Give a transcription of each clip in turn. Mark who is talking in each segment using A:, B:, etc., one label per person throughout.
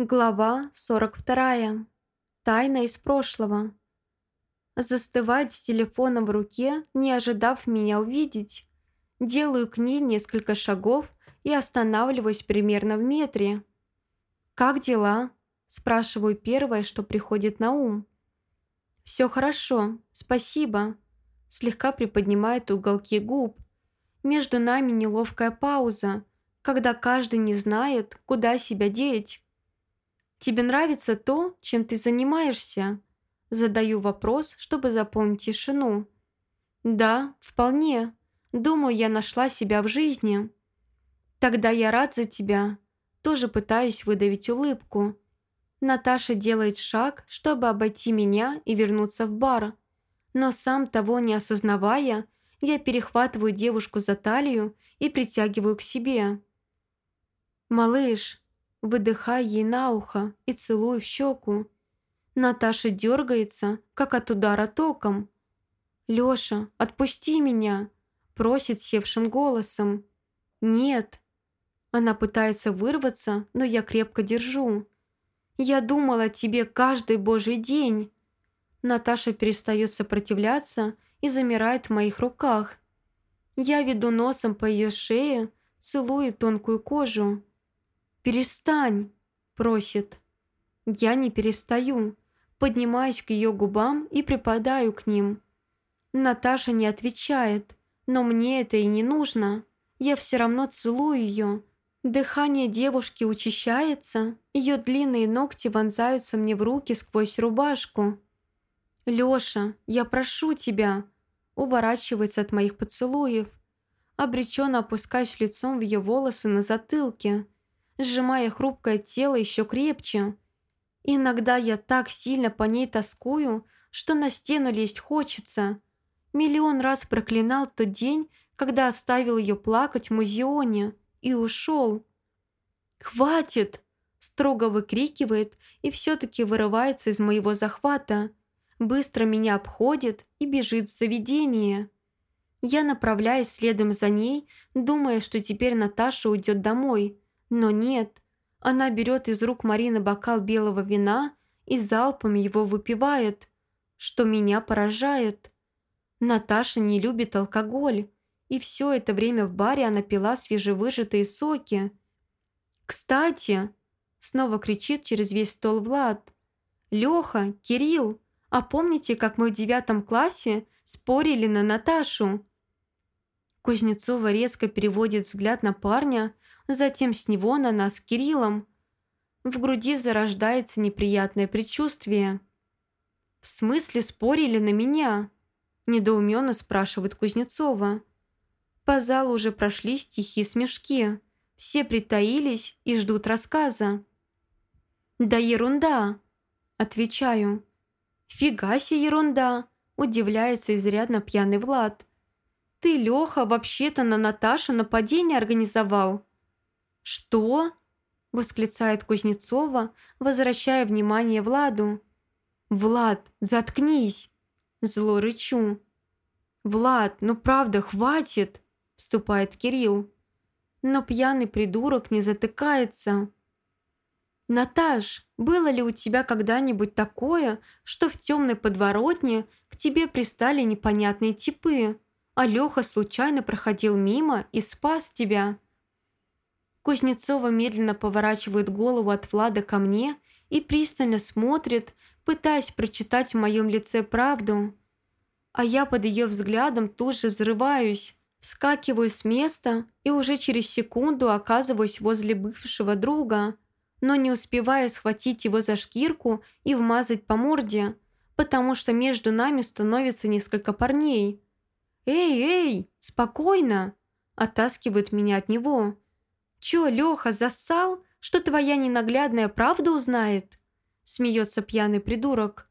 A: Глава 42. Тайна из прошлого. Застывать с телефоном в руке, не ожидав меня увидеть. Делаю к ней несколько шагов и останавливаюсь примерно в метре. «Как дела?» – спрашиваю первое, что приходит на ум. «Все хорошо, спасибо», – слегка приподнимает уголки губ. Между нами неловкая пауза, когда каждый не знает, куда себя деть. «Тебе нравится то, чем ты занимаешься?» Задаю вопрос, чтобы заполнить тишину. «Да, вполне. Думаю, я нашла себя в жизни». «Тогда я рад за тебя». Тоже пытаюсь выдавить улыбку. Наташа делает шаг, чтобы обойти меня и вернуться в бар. Но сам того не осознавая, я перехватываю девушку за талию и притягиваю к себе. «Малыш, выдыхая ей на ухо и целую в щеку. Наташа дергается, как от удара током. «Лёша, отпусти меня!» – просит севшим голосом. «Нет!» Она пытается вырваться, но я крепко держу. «Я думала о тебе каждый божий день!» Наташа перестает сопротивляться и замирает в моих руках. Я веду носом по ее шее, целую тонкую кожу. «Перестань!» – просит. Я не перестаю. Поднимаюсь к ее губам и припадаю к ним. Наташа не отвечает, но мне это и не нужно. Я все равно целую ее. Дыхание девушки учащается, ее длинные ногти вонзаются мне в руки сквозь рубашку. «Лёша, я прошу тебя!» Уворачивается от моих поцелуев. Обреченно опускаюсь лицом в ее волосы на затылке – сжимая хрупкое тело еще крепче. Иногда я так сильно по ней тоскую, что на стену лезть хочется. Миллион раз проклинал тот день, когда оставил ее плакать в музеоне и ушел. «Хватит!» – строго выкрикивает и все-таки вырывается из моего захвата. Быстро меня обходит и бежит в заведение. Я направляюсь следом за ней, думая, что теперь Наташа уйдет домой – но нет, она берет из рук Марины бокал белого вина и залпом его выпивает, что меня поражает. Наташа не любит алкоголь, и все это время в баре она пила свежевыжатые соки. «Кстати!» – снова кричит через весь стол Влад. «Леха, Кирилл, а помните, как мы в девятом классе спорили на Наташу?» Кузнецова резко переводит взгляд на парня, затем с него на нас с Кириллом. В груди зарождается неприятное предчувствие. «В смысле спорили на меня?» – недоуменно спрашивает Кузнецова. По залу уже прошли тихие смешки. Все притаились и ждут рассказа. «Да ерунда!» – отвечаю. «Фига себе ерунда!» – удивляется изрядно пьяный Влад. «Ты, Леха, вообще-то на Наташу нападение организовал?» «Что?» – восклицает Кузнецова, возвращая внимание Владу. «Влад, заткнись!» – зло рычу. «Влад, ну правда, хватит!» – вступает Кирилл. Но пьяный придурок не затыкается. «Наташ, было ли у тебя когда-нибудь такое, что в темной подворотне к тебе пристали непонятные типы, а Леха случайно проходил мимо и спас тебя?» Кузнецова медленно поворачивает голову от Влада ко мне и пристально смотрит, пытаясь прочитать в моем лице правду. А я под ее взглядом тут же взрываюсь, вскакиваю с места и уже через секунду оказываюсь возле бывшего друга, но не успевая схватить его за шкирку и вмазать по потому что между нами становится несколько парней. «Эй, эй, спокойно!» – оттаскивает меня от него – «Чё, Лёха, засал, что твоя ненаглядная правда узнает?» Смеется пьяный придурок.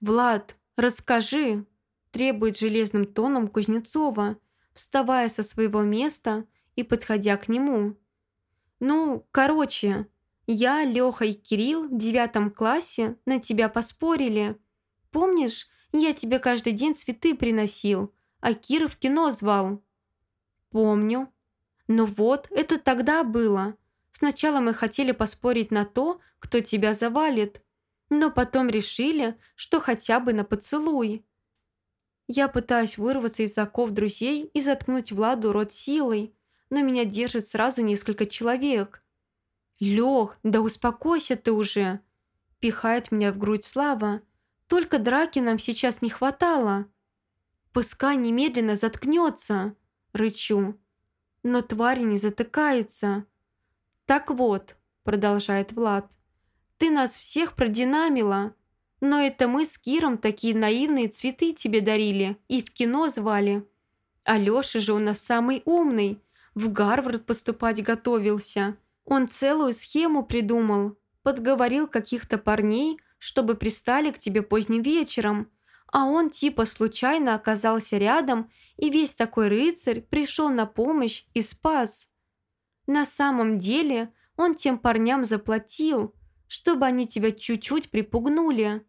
A: «Влад, расскажи!» Требует железным тоном Кузнецова, вставая со своего места и подходя к нему. «Ну, короче, я, Лёха и Кирилл в девятом классе на тебя поспорили. Помнишь, я тебе каждый день цветы приносил, а Кира в кино звал?» «Помню», «Ну вот, это тогда было. Сначала мы хотели поспорить на то, кто тебя завалит, но потом решили, что хотя бы на поцелуй. Я пытаюсь вырваться из оков друзей и заткнуть Владу рот силой, но меня держит сразу несколько человек. «Лёх, да успокойся ты уже!» Пихает меня в грудь Слава. «Только драки нам сейчас не хватало!» «Пускай немедленно заткнется!» Рычу. Но тварь не затыкается. «Так вот», продолжает Влад, «ты нас всех продинамила, но это мы с Киром такие наивные цветы тебе дарили и в кино звали. А Лёша же у нас самый умный, в Гарвард поступать готовился. Он целую схему придумал, подговорил каких-то парней, чтобы пристали к тебе поздним вечером, а он типа случайно оказался рядом, и весь такой рыцарь пришел на помощь и спас. На самом деле он тем парням заплатил, чтобы они тебя чуть-чуть припугнули.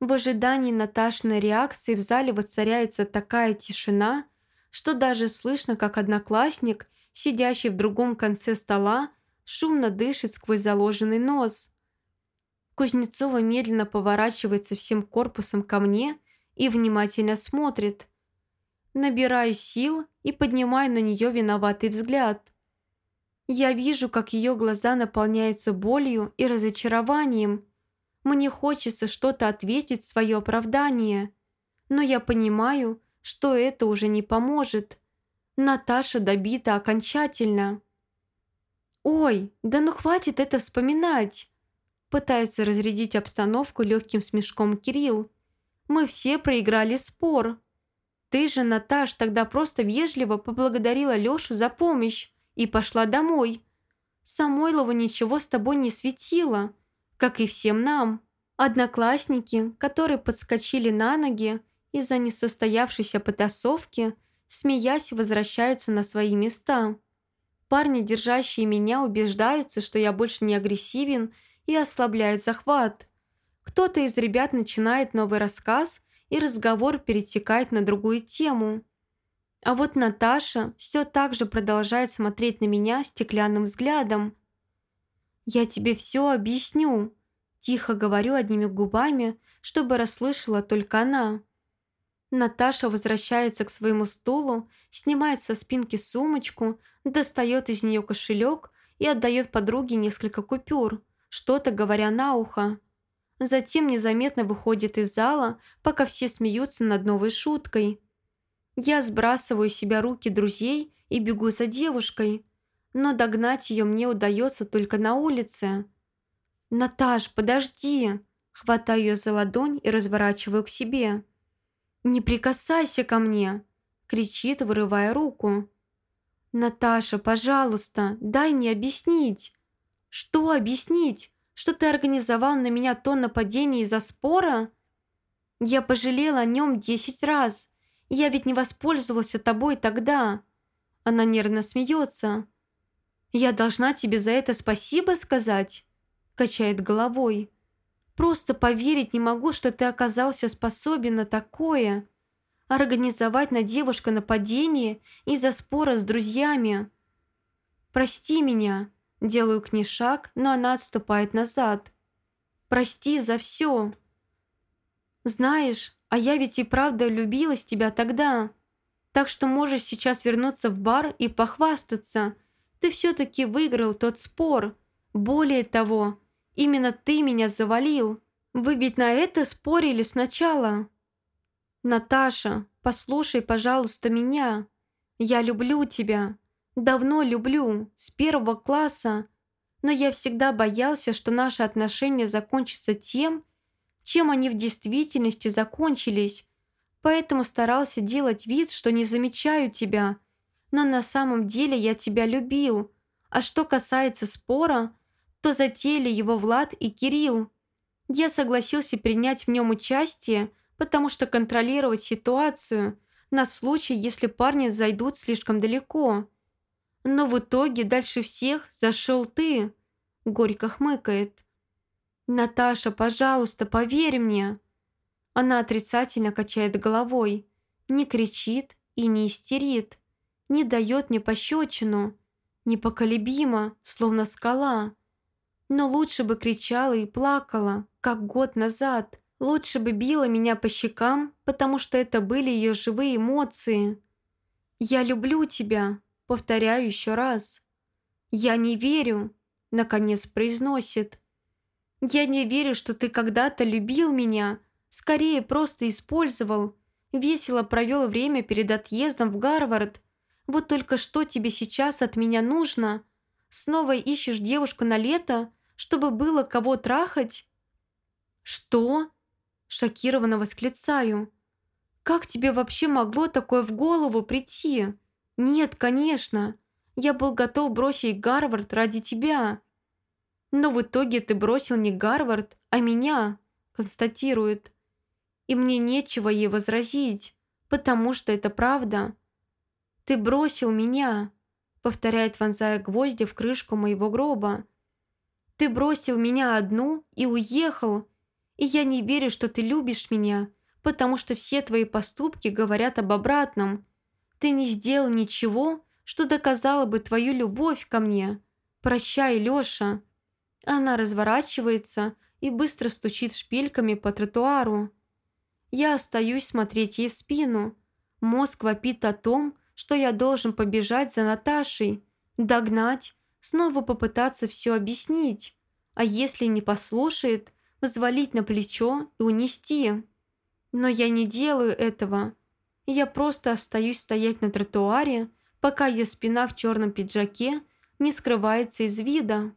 A: В ожидании Наташиной реакции в зале воцаряется такая тишина, что даже слышно, как одноклассник, сидящий в другом конце стола, шумно дышит сквозь заложенный нос. Кузнецова медленно поворачивается всем корпусом ко мне и внимательно смотрит. Набираю сил и поднимаю на нее виноватый взгляд. Я вижу, как ее глаза наполняются болью и разочарованием, мне хочется что-то ответить в свое оправдание, но я понимаю, что это уже не поможет. Наташа добита окончательно. «Ой, да ну хватит это вспоминать!» Пытается разрядить обстановку легким смешком Кирилл. «Мы все проиграли спор. Ты же, Наташ, тогда просто вежливо поблагодарила Лешу за помощь и пошла домой. Самойлова ничего с тобой не светило как и всем нам. Одноклассники, которые подскочили на ноги из-за несостоявшейся потасовки, смеясь, возвращаются на свои места. Парни, держащие меня, убеждаются, что я больше не агрессивен и ослабляют захват. Кто-то из ребят начинает новый рассказ, и разговор перетекает на другую тему. А вот Наташа все так же продолжает смотреть на меня стеклянным взглядом, «Я тебе все объясню», – тихо говорю одними губами, чтобы расслышала только она. Наташа возвращается к своему стулу, снимает со спинки сумочку, достает из нее кошелек и отдает подруге несколько купюр, что-то говоря на ухо. Затем незаметно выходит из зала, пока все смеются над новой шуткой. Я сбрасываю с себя руки друзей и бегу за девушкой, но догнать ее мне удается только на улице. «Наташ, подожди!» Хватаю ее за ладонь и разворачиваю к себе. «Не прикасайся ко мне!» кричит, вырывая руку. «Наташа, пожалуйста, дай мне объяснить!» «Что объяснить? Что ты организовал на меня то нападение из-за спора?» «Я пожалела о нем десять раз. Я ведь не воспользовался тобой тогда!» Она нервно смеется. «Я должна тебе за это спасибо сказать?» Качает головой. «Просто поверить не могу, что ты оказался способен на такое. Организовать на девушка нападение из-за спора с друзьями. Прости меня». Делаю к ней шаг, но она отступает назад. «Прости за все». «Знаешь, а я ведь и правда влюбилась тебя тогда. Так что можешь сейчас вернуться в бар и похвастаться – ты все-таки выиграл тот спор. Более того, именно ты меня завалил. Вы ведь на это спорили сначала. Наташа, послушай, пожалуйста, меня. Я люблю тебя. Давно люблю, с первого класса. Но я всегда боялся, что наши отношения закончатся тем, чем они в действительности закончились. Поэтому старался делать вид, что не замечаю тебя – но на самом деле я тебя любил. А что касается спора, то затеяли его Влад и Кирилл. Я согласился принять в нем участие, потому что контролировать ситуацию на случай, если парни зайдут слишком далеко. Но в итоге дальше всех зашел ты, горько хмыкает. «Наташа, пожалуйста, поверь мне!» Она отрицательно качает головой, не кричит и не истерит не дает мне пощечину. непоколебима, словно скала. Но лучше бы кричала и плакала, как год назад. Лучше бы била меня по щекам, потому что это были ее живые эмоции. «Я люблю тебя», повторяю еще раз. «Я не верю», — наконец произносит. «Я не верю, что ты когда-то любил меня, скорее просто использовал, весело провел время перед отъездом в Гарвард. Вот только что тебе сейчас от меня нужно? Снова ищешь девушку на лето, чтобы было кого трахать?» «Что?» – шокированно восклицаю. «Как тебе вообще могло такое в голову прийти?» «Нет, конечно. Я был готов бросить Гарвард ради тебя». «Но в итоге ты бросил не Гарвард, а меня», – констатирует. «И мне нечего ей возразить, потому что это правда». «Ты бросил меня», – повторяет, вонзая гвозди в крышку моего гроба. Ты бросил меня одну и уехал. И я не верю, что ты любишь меня, потому что все твои поступки говорят об обратном. Ты не сделал ничего, что доказало бы твою любовь ко мне. Прощай, Лёша». Она разворачивается и быстро стучит шпильками по тротуару. Я остаюсь смотреть ей в спину. Мозг вопит о том, что я должен побежать за Наташей, догнать, снова попытаться все объяснить, а если не послушает, взвалить на плечо и унести. Но я не делаю этого. Я просто остаюсь стоять на тротуаре, пока ее спина в черном пиджаке не скрывается из вида.